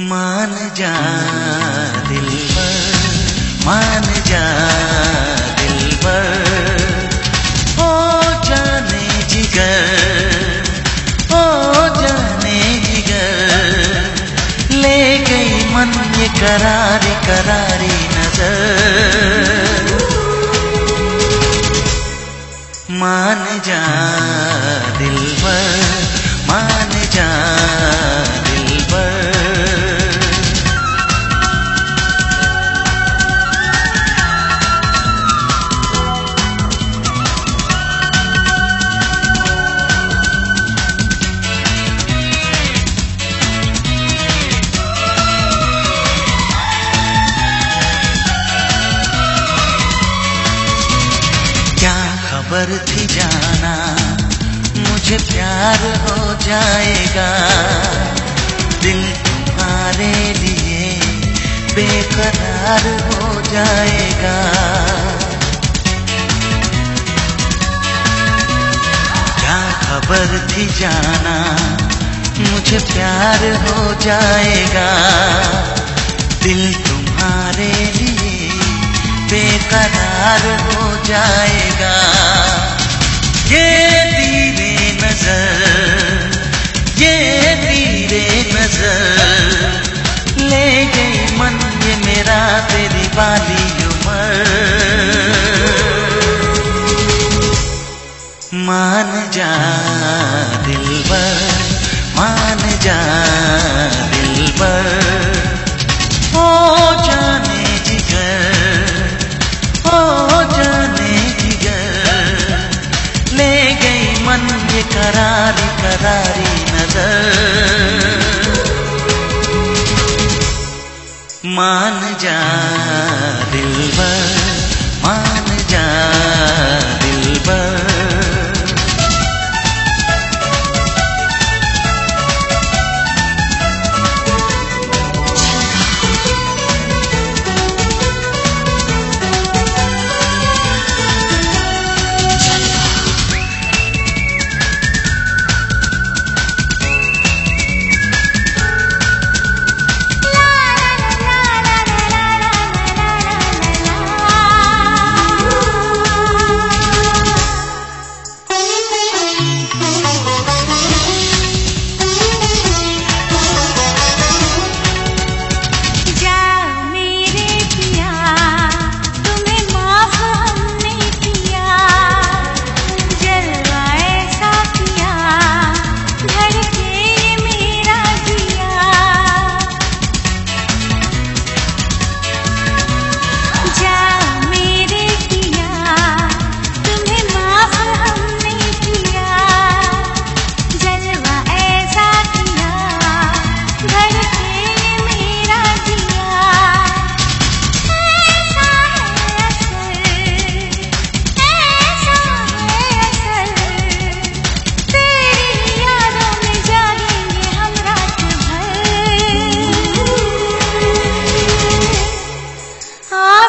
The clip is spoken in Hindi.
मान जा दिल पर, मान जा दिल पर। ओ जाने जिगर ओ जाने जिगर। ले गई मन ये करारी करारी नज़र। मान जा दिल मान खबर थी जाना, मुझे प्यार हो जाएगा। दिल तुम्हारे लिए बेकरार हो जाएगा। क्या खबर थी जाना, मुझे प्यार हो जाएगा। दिल तुम्हारे लिए बेकरार हो जाएगा। नज़र ले गई मन ये मेरा तेरी बाली उमर। मान जा दिल मान जा दिल ओ जाने जिगर ओ जाने जिगर। ले गई मन ये करारी करारी नज़र। मान जा दिल